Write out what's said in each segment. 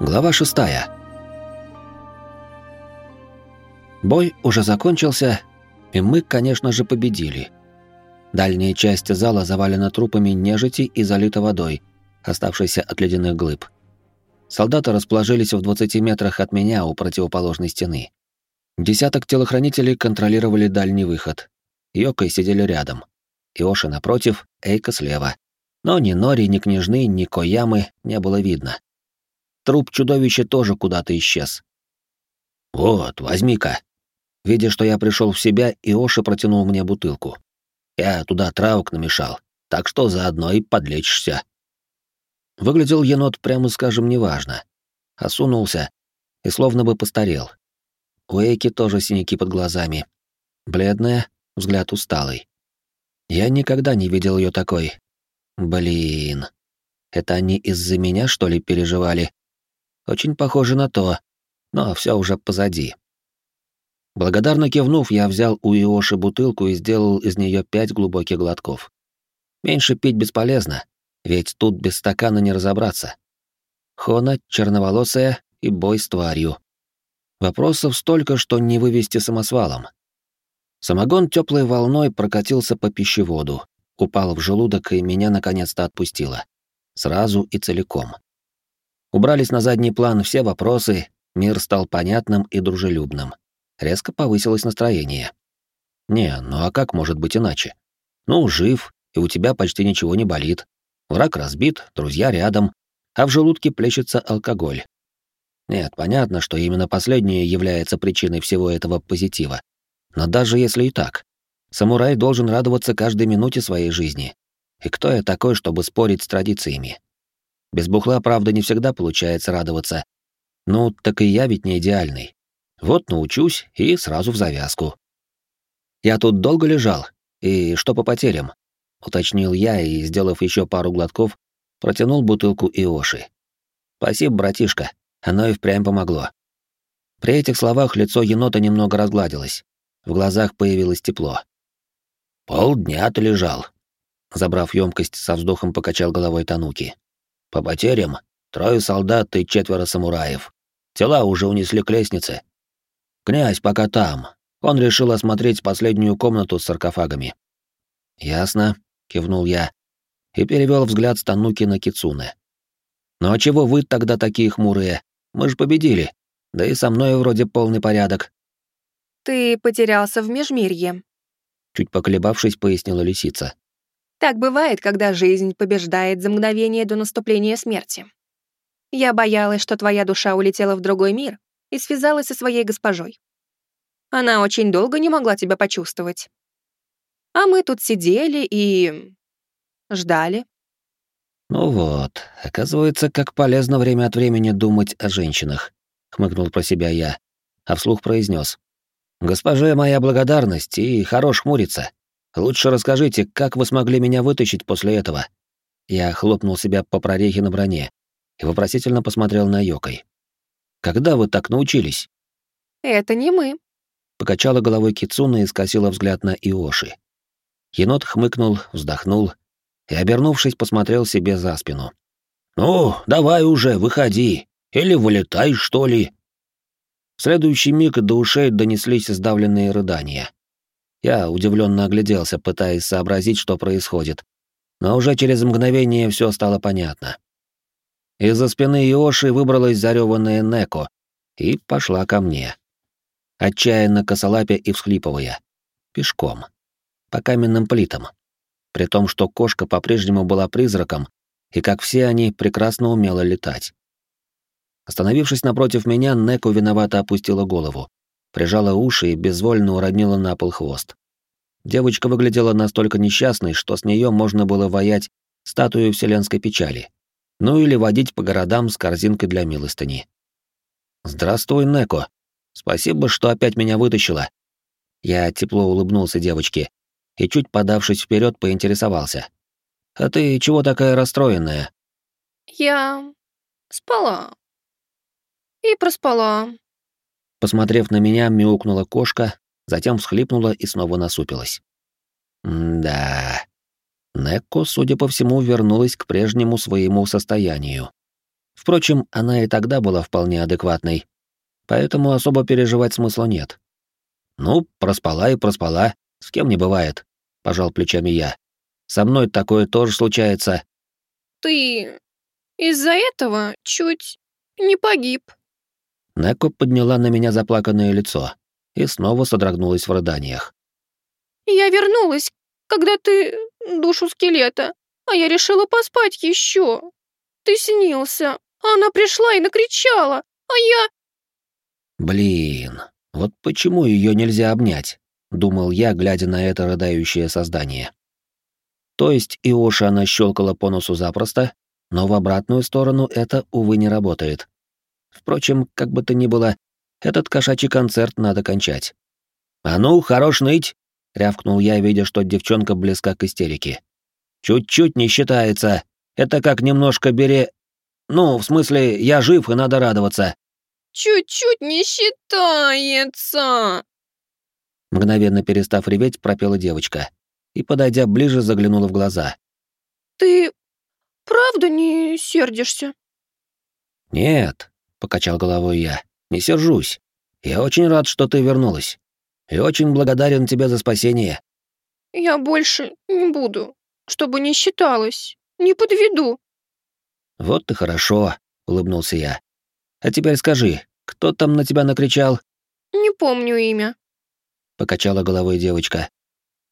Глава шестая. Бой уже закончился, и мы, конечно же, победили. Дальняя часть зала завалена трупами нежити и залита водой, оставшейся от ледяных глыб. Солдаты расположились в 20 метрах от меня у противоположной стены. Десяток телохранителей контролировали дальний выход. Йокой сидели рядом. Иоши напротив, Эйка слева. Но ни Нори, ни Княжны, ни Коямы не было видно. Труп чудовища тоже куда-то исчез. «Вот, возьми-ка». Видя, что я пришел в себя, Иоши протянул мне бутылку. Я туда травок намешал, так что заодно и подлечишься. Выглядел енот, прямо скажем, неважно. Осунулся и словно бы постарел. У Эйки тоже синяки под глазами. Бледная, взгляд усталый. Я никогда не видел ее такой. Блин. Это они из-за меня, что ли, переживали? Очень похоже на то, но все уже позади. Благодарно кивнув, я взял у Иоши бутылку и сделал из нее пять глубоких глотков. Меньше пить бесполезно, ведь тут без стакана не разобраться. Хона, черноволосая и бой с тварью. Вопросов столько, что не вывести самосвалом. Самогон теплой волной прокатился по пищеводу, упал в желудок и меня наконец-то отпустило. Сразу и целиком. Убрались на задний план все вопросы, мир стал понятным и дружелюбным. Резко повысилось настроение. Не, ну а как может быть иначе? Ну, жив, и у тебя почти ничего не болит. Враг разбит, друзья рядом, а в желудке плещется алкоголь. Нет, понятно, что именно последнее является причиной всего этого позитива. Но даже если и так, самурай должен радоваться каждой минуте своей жизни. И кто я такой, чтобы спорить с традициями? Без бухла, правда, не всегда получается радоваться. Ну, так и я ведь не идеальный. Вот научусь и сразу в завязку. Я тут долго лежал, и что по потерям? Уточнил я и, сделав еще пару глотков, протянул бутылку Иоши. Спасибо, братишка, оно и впрямь помогло. При этих словах лицо енота немного разгладилось. В глазах появилось тепло. «Полдня ты лежал», — забрав емкость, со вздохом покачал головой Тануки. По потерям трое солдат и четверо самураев. Тела уже унесли к лестнице. Князь пока там. Он решил осмотреть последнюю комнату с саркофагами. Ясно, кивнул я и перевел взгляд с Тануки на Кицуне. Ну а чего вы тогда такие хмурые? Мы же победили. Да и со мной вроде полный порядок. Ты потерялся в межмирье. Чуть поколебавшись, пояснила лисица. Так бывает, когда жизнь побеждает за мгновение до наступления смерти. Я боялась, что твоя душа улетела в другой мир и связалась со своей госпожой. Она очень долго не могла тебя почувствовать. А мы тут сидели и... ждали. «Ну вот, оказывается, как полезно время от времени думать о женщинах», — хмыкнул про себя я, а вслух произнес: «Госпоже моя благодарность и хорош хмуриться. Лучше расскажите, как вы смогли меня вытащить после этого?» Я хлопнул себя по прорехе на броне и вопросительно посмотрел на Йокой. «Когда вы так научились?» «Это не мы», — покачала головой Кицуна и скосила взгляд на Иоши. Енот хмыкнул, вздохнул и, обернувшись, посмотрел себе за спину. «Ну, давай уже, выходи. Или вылетай, что ли?» В следующий миг до ушей донеслись сдавленные рыдания. Я удивленно огляделся, пытаясь сообразить, что происходит. Но уже через мгновение все стало понятно. Из-за спины Иоши выбралась зареванная Неко и пошла ко мне. Отчаянно косолапя и всхлипывая. Пешком. По каменным плитам. При том, что кошка по-прежнему была призраком, и, как все они, прекрасно умела летать. Остановившись напротив меня, Неко виновато опустила голову прижала уши и безвольно уронила на пол хвост. Девочка выглядела настолько несчастной, что с нее можно было воять статую вселенской печали. Ну или водить по городам с корзинкой для милостыни. «Здравствуй, Неко. Спасибо, что опять меня вытащила». Я тепло улыбнулся девочке и, чуть подавшись вперед, поинтересовался. «А ты чего такая расстроенная?» «Я спала. И проспала. Посмотрев на меня, мяукнула кошка, затем всхлипнула и снова насупилась. да. Некко, судя по всему, вернулась к прежнему своему состоянию. Впрочем, она и тогда была вполне адекватной, поэтому особо переживать смысла нет. «Ну, проспала и проспала, с кем не бывает», — пожал плечами я. «Со мной такое тоже случается». «Ты из-за этого чуть не погиб». Неко подняла на меня заплаканное лицо и снова содрогнулась в рыданиях. «Я вернулась, когда ты душу скелета, а я решила поспать еще. Ты снился, а она пришла и накричала, а я...» «Блин, вот почему ее нельзя обнять?» — думал я, глядя на это рыдающее создание. То есть Иоша она щелкала по носу запросто, но в обратную сторону это, увы, не работает. Впрочем, как бы то ни было, этот кошачий концерт надо кончать. «А ну, хорош ныть!» — рявкнул я, видя, что девчонка близка к истерике. «Чуть-чуть не считается. Это как немножко бере... Ну, в смысле, я жив и надо радоваться». «Чуть-чуть не считается!» Мгновенно перестав реветь, пропела девочка и, подойдя ближе, заглянула в глаза. «Ты правда не сердишься?» «Нет», — покачал головой я, — «не сержусь. Я очень рад, что ты вернулась. И очень благодарен тебе за спасение». «Я больше не буду, чтобы не считалось. Не подведу». «Вот и хорошо», — улыбнулся я. «А теперь скажи, кто там на тебя накричал?» «Не помню имя», — покачала головой девочка.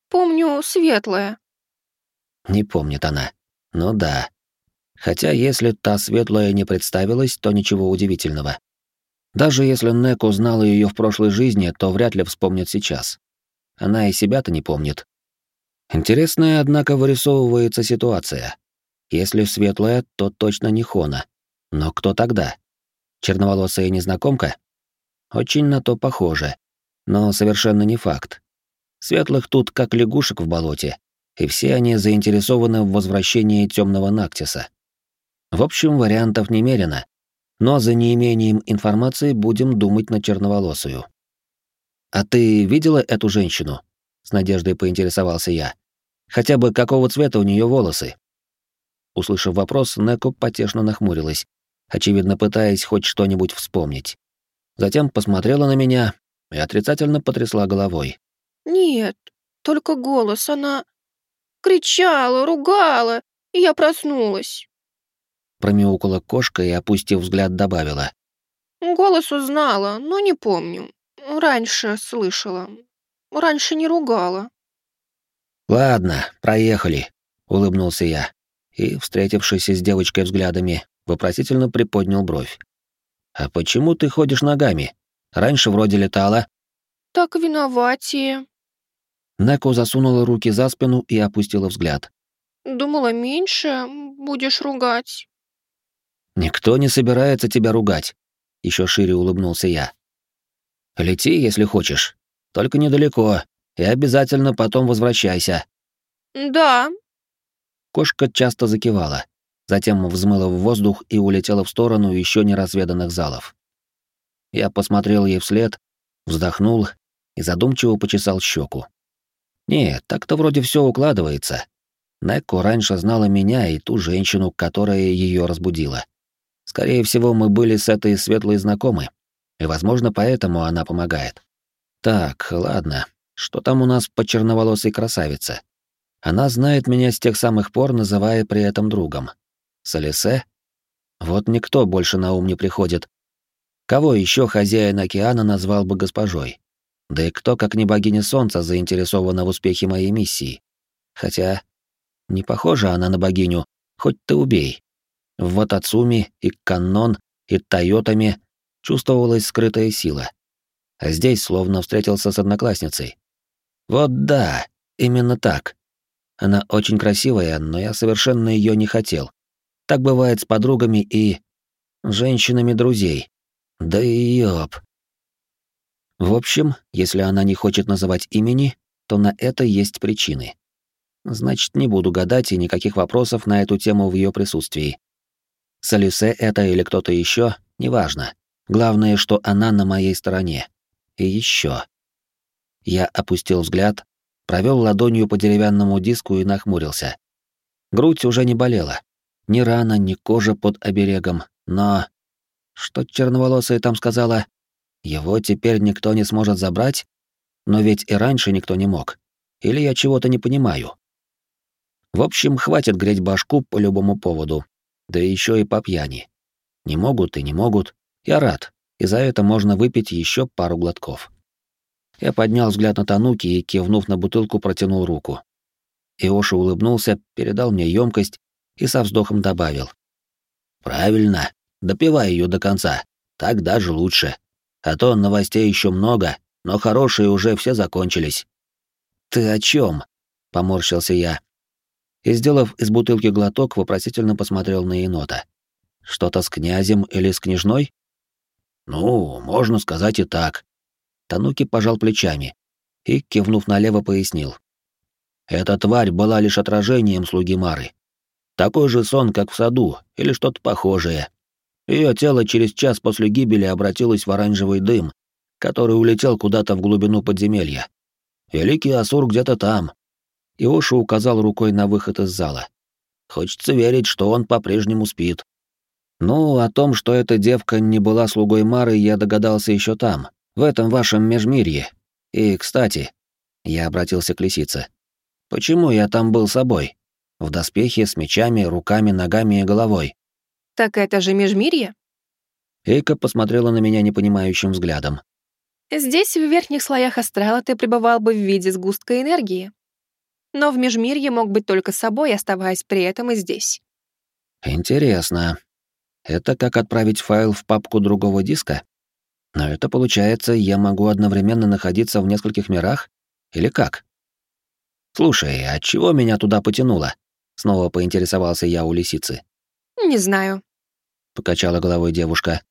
«Помню светлое». Не помнит она. Ну да. Хотя если та светлая не представилась, то ничего удивительного. Даже если Нек узнала ее в прошлой жизни, то вряд ли вспомнит сейчас. Она и себя-то не помнит. Интересная, однако, вырисовывается ситуация. Если светлая, то точно не Хона. Но кто тогда? Черноволосая незнакомка? Очень на то похоже. Но совершенно не факт. Светлых тут как лягушек в болоте, и все они заинтересованы в возвращении темного Нактиса. В общем, вариантов немерено, но за неимением информации будем думать на черноволосую. «А ты видела эту женщину?» — с надеждой поинтересовался я. «Хотя бы какого цвета у нее волосы?» Услышав вопрос, Неко потешно нахмурилась, очевидно пытаясь хоть что-нибудь вспомнить. Затем посмотрела на меня и отрицательно потрясла головой. «Нет, только голос, она кричала, ругала, и я проснулась». Промяукала кошка и, опустив взгляд, добавила. «Голос узнала, но не помню. Раньше слышала. Раньше не ругала». «Ладно, проехали», — улыбнулся я и, встретившись с девочкой взглядами, вопросительно приподнял бровь. «А почему ты ходишь ногами? Раньше вроде летала». «Так виноватее». Неко засунула руки за спину и опустила взгляд. «Думала, меньше будешь ругать». «Никто не собирается тебя ругать», — еще шире улыбнулся я. «Лети, если хочешь, только недалеко, и обязательно потом возвращайся». «Да». Кошка часто закивала, затем взмыла в воздух и улетела в сторону еще не разведанных залов. Я посмотрел ей вслед, вздохнул и задумчиво почесал щеку. Нет, так-то вроде все укладывается. Неко раньше знала меня и ту женщину, которая ее разбудила. Скорее всего, мы были с этой светлой знакомы, и, возможно, поэтому она помогает. Так, ладно, что там у нас по черноволосой красавице? Она знает меня с тех самых пор, называя при этом другом. Солисе? Вот никто больше на ум не приходит. Кого еще хозяин океана назвал бы госпожой? Да и кто, как не богиня солнца, заинтересована в успехе моей миссии? Хотя, не похожа она на богиню, хоть ты убей. В Ватацуми и Каннон и Тойотами чувствовалась скрытая сила. А здесь словно встретился с одноклассницей. Вот да, именно так. Она очень красивая, но я совершенно ее не хотел. Так бывает с подругами и... женщинами друзей. Да и ёб. В общем, если она не хочет называть имени, то на это есть причины. Значит, не буду гадать и никаких вопросов на эту тему в ее присутствии. Салюсе это или кто-то еще, неважно. Главное, что она на моей стороне. И еще. Я опустил взгляд, провел ладонью по деревянному диску и нахмурился. Грудь уже не болела. Ни рана, ни кожа под оберегом, Но... Что черноволосая там сказала? Его теперь никто не сможет забрать? Но ведь и раньше никто не мог. Или я чего-то не понимаю? В общем, хватит греть башку по любому поводу. Да еще и по пьяни. Не могут и не могут. Я рад. И за это можно выпить еще пару глотков. Я поднял взгляд на Тануки и, кивнув на бутылку, протянул руку. Иоша улыбнулся, передал мне емкость и со вздохом добавил. «Правильно. Допивай ее до конца. Так даже лучше. А то новостей еще много, но хорошие уже все закончились». «Ты о чем? поморщился я. И, сделав из бутылки глоток, вопросительно посмотрел на енота. «Что-то с князем или с княжной?» «Ну, можно сказать и так». Тануки пожал плечами и, кивнув налево, пояснил. «Эта тварь была лишь отражением слуги Мары. Такой же сон, как в саду, или что-то похожее. Ее тело через час после гибели обратилось в оранжевый дым, который улетел куда-то в глубину подземелья. Великий Асур где-то там. Иоша указал рукой на выход из зала. Хочется верить, что он по-прежнему спит. Ну, о том, что эта девка не была слугой Мары, я догадался еще там, в этом вашем межмирье. И, кстати, я обратился к лисице. Почему я там был собой? В доспехе, с мечами, руками, ногами и головой. Так это же межмирье? Эйка посмотрела на меня непонимающим взглядом. Здесь, в верхних слоях астрала, ты пребывал бы в виде сгустка энергии. Но в межмирье мог быть только собой, оставаясь при этом и здесь. Интересно. Это как отправить файл в папку другого диска? Но это получается, я могу одновременно находиться в нескольких мирах? Или как? Слушай, а чего меня туда потянуло? Снова поинтересовался я у лисицы. Не знаю. Покачала головой девушка.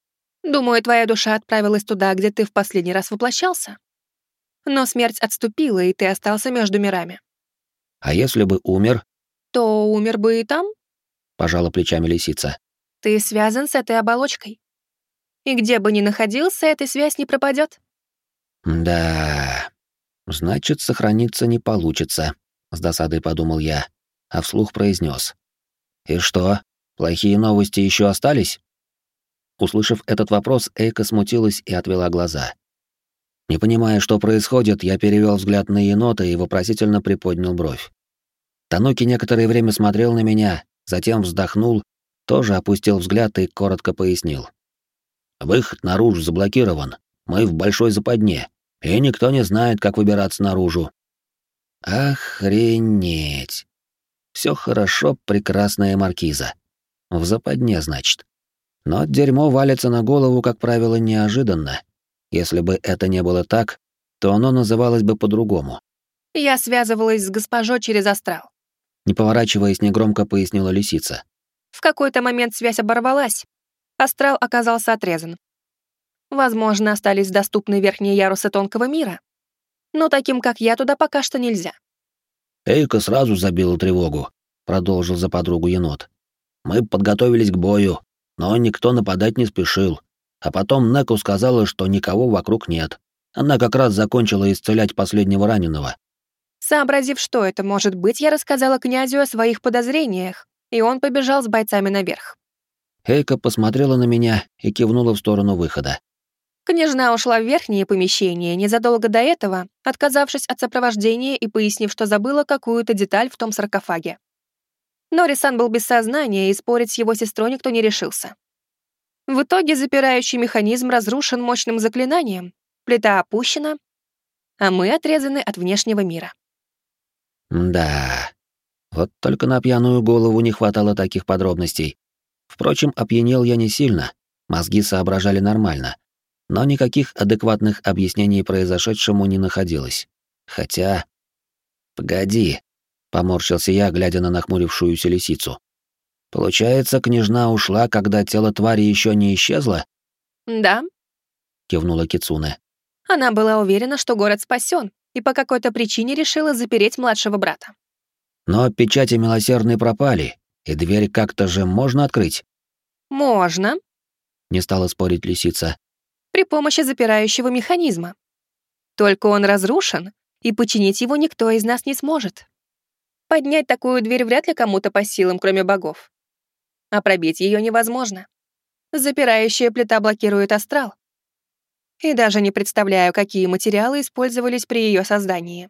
Думаю, твоя душа отправилась туда, где ты в последний раз воплощался. Но смерть отступила, и ты остался между мирами. А если бы умер? То умер бы и там? Пожала плечами лисица. Ты связан с этой оболочкой. И где бы ни находился, эта связь не пропадет. Да, значит, сохраниться не получится, с досадой подумал я, а вслух произнес. И что, плохие новости еще остались? Услышав этот вопрос, Эйка смутилась и отвела глаза. Не понимая, что происходит, я перевел взгляд на енота и вопросительно приподнял бровь. Тануки некоторое время смотрел на меня, затем вздохнул тоже опустил взгляд и коротко пояснил. «Выход наружу заблокирован. Мы в большой западне, и никто не знает, как выбираться наружу». «Охренеть! Все хорошо, прекрасная маркиза. В западне, значит. Но дерьмо валится на голову, как правило, неожиданно. Если бы это не было так, то оно называлось бы по-другому. Я связывалась с госпожой через астрал. Не поворачиваясь, негромко пояснила лисица. В какой-то момент связь оборвалась. Астрал оказался отрезан. Возможно, остались доступны верхние ярусы тонкого мира. Но таким, как я, туда пока что нельзя. Эйка сразу забила тревогу, продолжил за подругу енот. Мы подготовились к бою, но никто нападать не спешил. А потом Неку сказала, что никого вокруг нет. Она как раз закончила исцелять последнего раненого. Сообразив, что это может быть, я рассказала князю о своих подозрениях, и он побежал с бойцами наверх. Эйка посмотрела на меня и кивнула в сторону выхода. Княжна ушла в верхнее помещение незадолго до этого, отказавшись от сопровождения и пояснив, что забыла какую-то деталь в том саркофаге. Норисан был без сознания, и спорить с его сестрой никто не решился. В итоге запирающий механизм разрушен мощным заклинанием, плита опущена, а мы отрезаны от внешнего мира. Да, вот только на пьяную голову не хватало таких подробностей. Впрочем, опьянел я не сильно, мозги соображали нормально. Но никаких адекватных объяснений произошедшему не находилось. Хотя... Погоди, поморщился я, глядя на нахмурившуюся лисицу. Получается, княжна ушла, когда тело твари еще не исчезло? Да, кивнула Кицуне. Она была уверена, что город спасен, и по какой-то причине решила запереть младшего брата. Но печати милосердной пропали, и дверь как-то же можно открыть. Можно, не стала спорить лисица. При помощи запирающего механизма. Только он разрушен, и починить его никто из нас не сможет. Поднять такую дверь вряд ли кому-то по силам, кроме богов. А пробить ее невозможно. Запирающая плита блокирует астрал. И даже не представляю, какие материалы использовались при ее создании.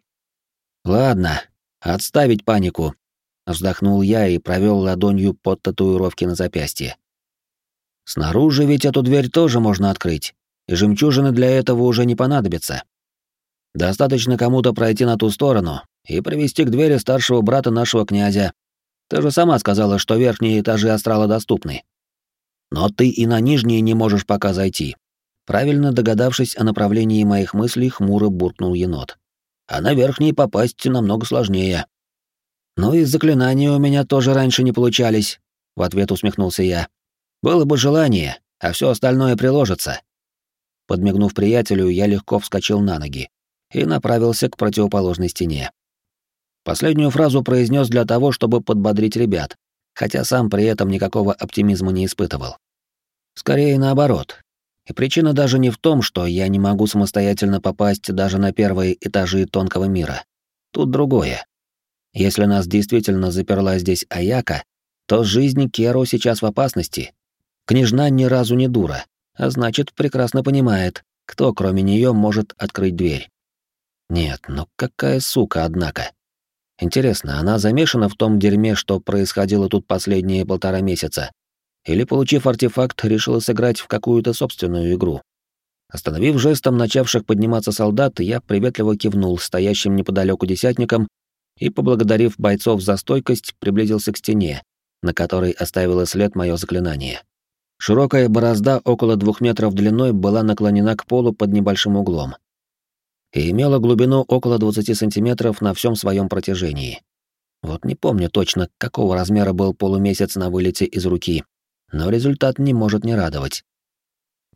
Ладно, отставить панику. Вздохнул я и провел ладонью под татуировки на запястье. Снаружи ведь эту дверь тоже можно открыть, и жемчужины для этого уже не понадобятся. Достаточно кому-то пройти на ту сторону и привести к двери старшего брата нашего князя. Ты же сама сказала, что верхние этажи астрала доступны. Но ты и на нижние не можешь пока зайти. Правильно догадавшись о направлении моих мыслей, хмуро буркнул енот. А на верхние попасть намного сложнее. Ну и заклинания у меня тоже раньше не получались, в ответ усмехнулся я. Было бы желание, а все остальное приложится. Подмигнув приятелю, я легко вскочил на ноги и направился к противоположной стене. Последнюю фразу произнес для того, чтобы подбодрить ребят, хотя сам при этом никакого оптимизма не испытывал. Скорее наоборот. И причина даже не в том, что я не могу самостоятельно попасть даже на первые этажи тонкого мира. Тут другое. Если нас действительно заперла здесь Аяка, то жизнь Керу сейчас в опасности. Княжна ни разу не дура, а значит, прекрасно понимает, кто кроме нее может открыть дверь. Нет, ну какая сука, однако. Интересно, она замешана в том дерьме, что происходило тут последние полтора месяца? Или, получив артефакт, решила сыграть в какую-то собственную игру? Остановив жестом начавших подниматься солдат, я приветливо кивнул стоящим неподалеку десятникам и, поблагодарив бойцов за стойкость, приблизился к стене, на которой оставило след мое заклинание. Широкая борозда около двух метров длиной была наклонена к полу под небольшим углом и имела глубину около 20 сантиметров на всем своем протяжении. Вот не помню точно, какого размера был полумесяц на вылете из руки, но результат не может не радовать.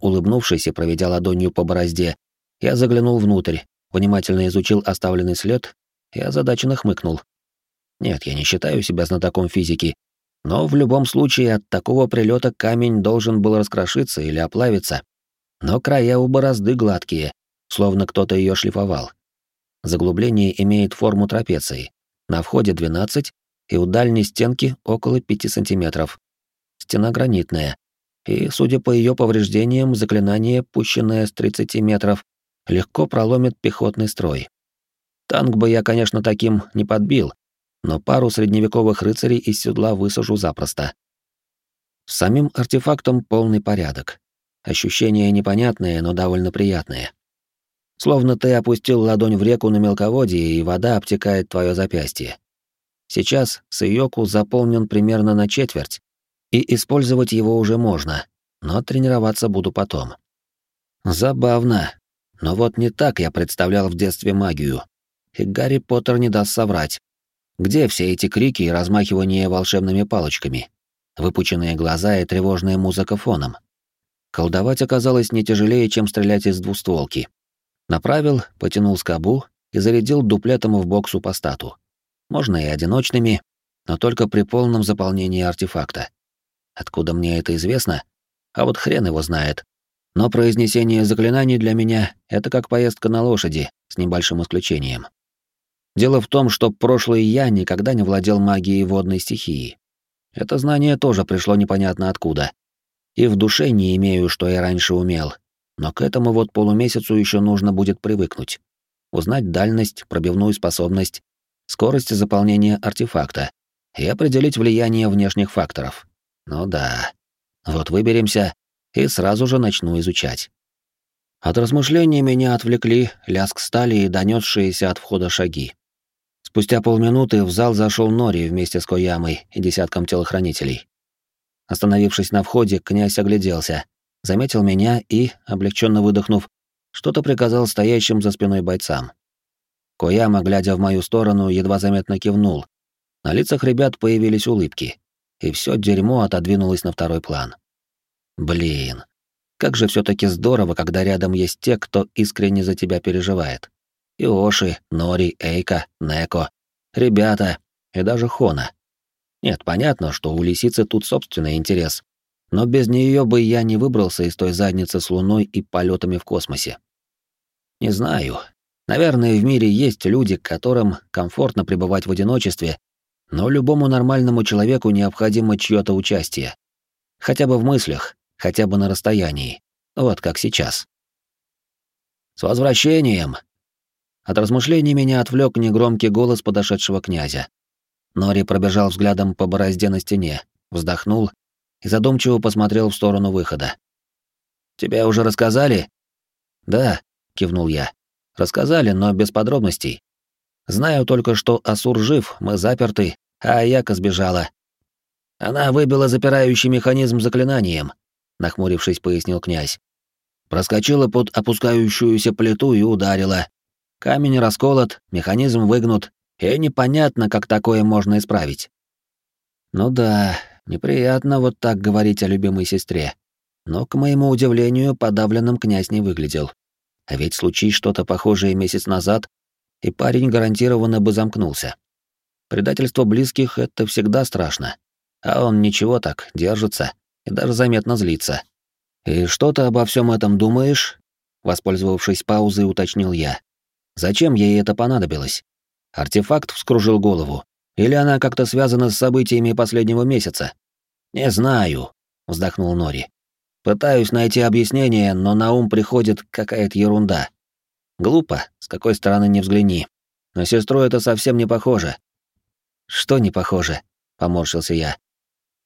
Улыбнувшись и проведя ладонью по борозде, я заглянул внутрь, внимательно изучил оставленный след и озадаченно хмыкнул. Нет, я не считаю себя знатоком физики, но в любом случае от такого прилета камень должен был раскрошиться или оплавиться. Но края у борозды гладкие, словно кто-то ее шлифовал. Заглубление имеет форму трапеции. На входе 12 и у дальней стенки около 5 сантиметров. Стена гранитная. И, судя по ее повреждениям, заклинание, пущенное с 30 метров, легко проломит пехотный строй. Танк бы я, конечно, таким не подбил, но пару средневековых рыцарей из седла высажу запросто. С самим артефактом полный порядок. Ощущения непонятные, но довольно приятные. Словно ты опустил ладонь в реку на мелководье, и вода обтекает твое запястье. Сейчас Сыёку заполнен примерно на четверть, и использовать его уже можно, но тренироваться буду потом. Забавно. Но вот не так я представлял в детстве магию. И Гарри Поттер не даст соврать. Где все эти крики и размахивание волшебными палочками? Выпученные глаза и тревожная музыка фоном. Колдовать оказалось не тяжелее, чем стрелять из двустволки. Направил, потянул скобу и зарядил дуплетом в бок супостату. Можно и одиночными, но только при полном заполнении артефакта. Откуда мне это известно? А вот хрен его знает. Но произнесение заклинаний для меня — это как поездка на лошади, с небольшим исключением. Дело в том, что прошлый я никогда не владел магией водной стихии. Это знание тоже пришло непонятно откуда. И в душе не имею, что я раньше умел, но к этому вот полумесяцу еще нужно будет привыкнуть. Узнать дальность, пробивную способность, скорость заполнения артефакта и определить влияние внешних факторов. Ну да. Вот выберемся и сразу же начну изучать. От размышлений меня отвлекли лязг стали и донесшиеся от входа шаги. Спустя полминуты в зал зашел Нори вместе с Коямой и десятком телохранителей. Остановившись на входе, князь огляделся, заметил меня и, облегченно выдохнув, что-то приказал стоящим за спиной бойцам. Кояма, глядя в мою сторону, едва заметно кивнул. На лицах ребят появились улыбки, и все дерьмо отодвинулось на второй план. Блин, как же все таки здорово, когда рядом есть те, кто искренне за тебя переживает. Иоши, Нори, Эйка, Неко, ребята и даже Хона. Нет, понятно, что у лисицы тут собственный интерес, но без нее бы я не выбрался из той задницы с Луной и полетами в космосе. Не знаю. Наверное, в мире есть люди, которым комфортно пребывать в одиночестве, но любому нормальному человеку необходимо чье-то участие. Хотя бы в мыслях, хотя бы на расстоянии, вот как сейчас. «С возвращением!» От размышлений меня отвлек негромкий голос подошедшего князя. Нори пробежал взглядом по борозде на стене, вздохнул и задумчиво посмотрел в сторону выхода. «Тебе уже рассказали?» «Да», — кивнул я. «Рассказали, но без подробностей. Знаю только, что Асур жив, мы заперты, а Аяка сбежала. Она выбила запирающий механизм заклинанием», — нахмурившись, пояснил князь. Проскочила под опускающуюся плиту и ударила. Камень расколот, механизм выгнут, и непонятно, как такое можно исправить. Ну да, неприятно вот так говорить о любимой сестре. Но, к моему удивлению, подавленным князь не выглядел. А ведь случись что-то похожее месяц назад, и парень гарантированно бы замкнулся. Предательство близких — это всегда страшно. А он ничего так, держится и даже заметно злится. «И что ты обо всем этом думаешь?» Воспользовавшись паузой, уточнил я. «Зачем ей это понадобилось? Артефакт вскружил голову? Или она как-то связана с событиями последнего месяца?» «Не знаю», — вздохнул Нори. «Пытаюсь найти объяснение, но на ум приходит какая-то ерунда. Глупо, с какой стороны не взгляни. На сестру это совсем не похоже». «Что не похоже?» — поморщился я.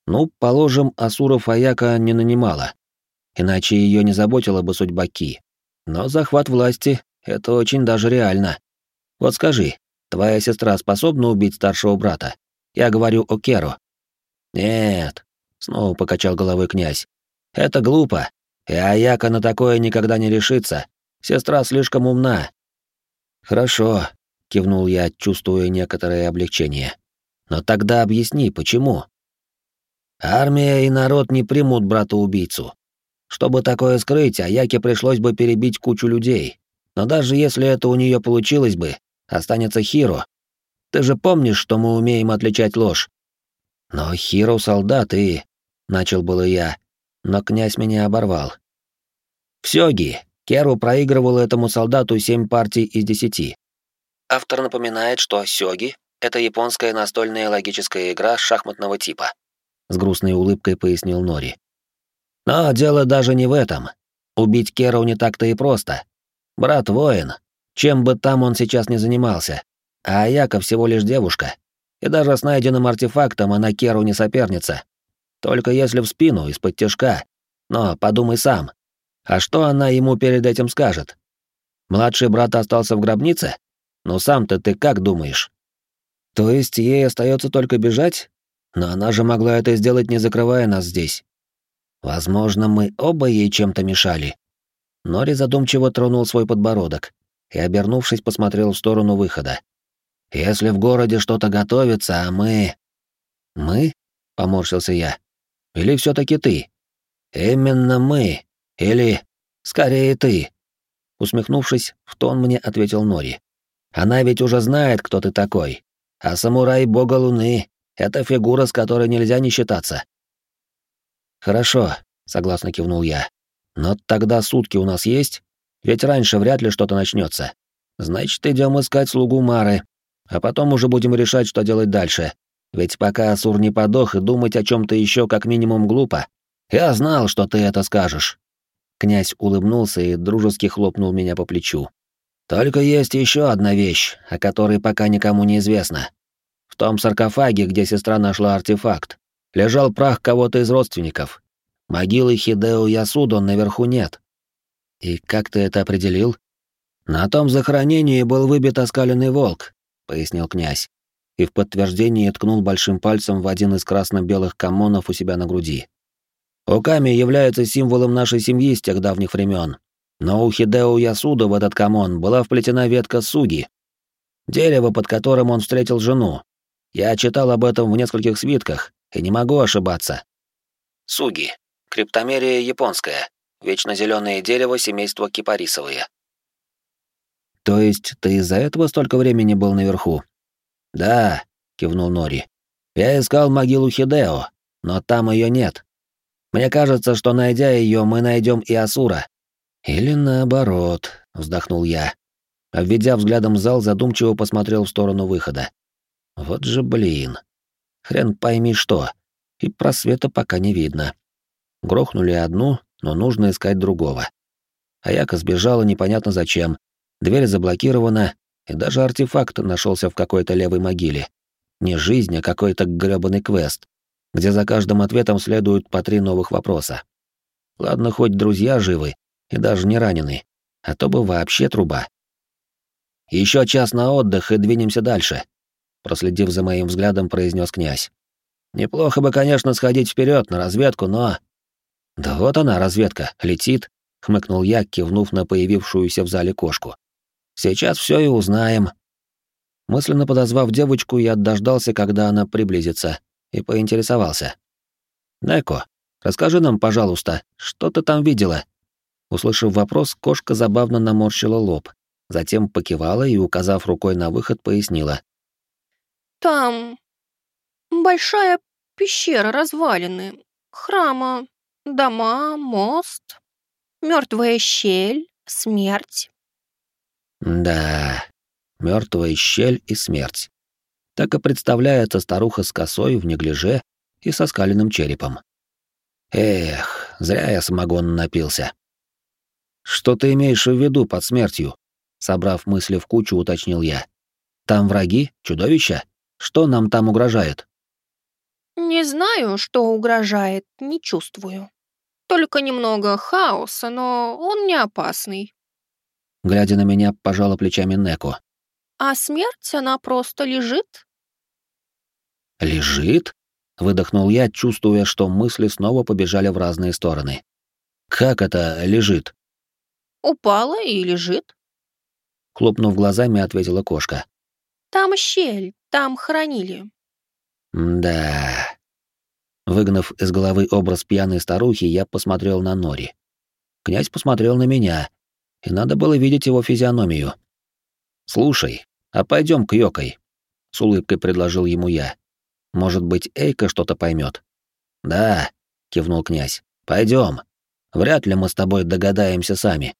«Ну, положим, Асуров Аяка не нанимала иначе ее не заботила бы судьба Ки. Но захват власти — это очень даже реально. Вот скажи, твоя сестра способна убить старшего брата? Я говорю о Керу. Нет, снова покачал головой князь. Это глупо. И Аяка на такое никогда не решится. Сестра слишком умна. Хорошо, кивнул я, чувствуя некоторое облегчение. Но тогда объясни, почему? Армия и народ не примут брата-убийцу. Чтобы такое скрыть, Аяке пришлось бы перебить кучу людей. Но даже если это у нее получилось бы, останется Хиро. Ты же помнишь, что мы умеем отличать ложь? Но Хиро солдат и... Начал было я, но князь меня оборвал. В Сёги Керу проигрывал этому солдату семь партий из десяти. Автор напоминает, что Сёги — это японская настольная логическая игра шахматного типа. С грустной улыбкой пояснил Нори. Но дело даже не в этом. Убить Керу не так-то и просто. Брат воин, чем бы там он сейчас ни занимался. А Аяка всего лишь девушка. И даже с найденным артефактом она Керу не соперница. Только если в спину, из-под тяжка. Но подумай сам. А что она ему перед этим скажет? Младший брат остался в гробнице? Ну сам-то ты как думаешь? То есть ей остается только бежать? Но она же могла это сделать, не закрывая нас здесь. Возможно, мы оба ей чем-то мешали. Нори задумчиво тронул свой подбородок и, обернувшись, посмотрел в сторону выхода. «Если в городе что-то готовится, а мы...» «Мы?» — поморщился я. «Или все таки ты?» «Именно мы. Или, скорее, ты». Усмехнувшись, в тон мне ответил Нори. «Она ведь уже знает, кто ты такой. А самурай бога Луны — это фигура, с которой нельзя не считаться. «Хорошо», — согласно кивнул я. «Но тогда сутки у нас есть? Ведь раньше вряд ли что-то начнется. Значит, идем искать слугу Мары, а потом уже будем решать, что делать дальше. Ведь пока Асур не подох, и думать о чем то еще как минимум глупо. Я знал, что ты это скажешь». Князь улыбнулся и дружески хлопнул меня по плечу. «Только есть еще одна вещь, о которой пока никому не известно. В том саркофаге, где сестра нашла артефакт, лежал прах кого-то из родственников. Могилы Хидео Ясудо наверху нет. И как ты это определил? На том захоронении был выбит оскаленный волк, пояснил князь, и в подтверждение ткнул большим пальцем в один из красно-белых камонов у себя на груди. Оками является символом нашей семьи с тех давних времен. Но у Хидео Ясудо в этот камон была вплетена ветка суги, дерево, под которым он встретил жену. Я читал об этом в нескольких свитках, и не могу ошибаться. Суги. Криптомерия японская. Вечно зеленое дерево семейства кипарисовые. То есть ты из-за этого столько времени был наверху? Да, кивнул Нори. Я искал могилу Хидео, но там ее нет. Мне кажется, что найдя ее, мы найдем и Асура. Или наоборот, вздохнул я. Обведя взглядом зал, задумчиво посмотрел в сторону выхода. Вот же блин. Хрен пойми что. И просвета пока не видно. Грохнули одну, но нужно искать другого. Аяка сбежала непонятно зачем, дверь заблокирована, и даже артефакт нашелся в какой-то левой могиле. Не жизнь, а какой-то грёбаный квест, где за каждым ответом следуют по три новых вопроса. Ладно, хоть друзья живы и даже не ранены, а то бы вообще труба. Еще час на отдых и двинемся дальше, проследив за моим взглядом, произнес князь. Неплохо бы, конечно, сходить вперед на разведку, но... Да вот она, разведка, летит, хмыкнул я, кивнув на появившуюся в зале кошку. Сейчас все и узнаем. Мысленно подозвав девочку, я дождался, когда она приблизится, и поинтересовался. «Неко, расскажи нам, пожалуйста, что ты там видела?» Услышав вопрос, кошка забавно наморщила лоб, затем покивала и, указав рукой на выход, пояснила. «Там большая пещера развалины, храма, дома, мост, мертвая щель, смерть». «Да, мертвая щель и смерть. Так и представляется старуха с косой в неглиже и со скаленным черепом. Эх, зря я самогон напился. Что ты имеешь в виду под смертью? Собрав мысли в кучу, уточнил я. Там враги, чудовища? Что нам там угрожает? Не знаю, что угрожает, не чувствую. Только немного хаоса, но он не опасный. Глядя на меня, пожала плечами Неко. А смерть, она просто лежит. Лежит? Выдохнул я, чувствуя, что мысли снова побежали в разные стороны. Как это лежит? Упала и лежит. Хлопнув глазами, ответила кошка. Там щель, там хоронили. Да. Выгнав из головы образ пьяной старухи, я посмотрел на Нори. Князь посмотрел на меня, и надо было видеть его физиономию. «Слушай, а пойдем к Йокой», — с улыбкой предложил ему я. «Может быть, Эйка что-то поймет. «Да», — кивнул князь, — «пойдем. Вряд ли мы с тобой догадаемся сами».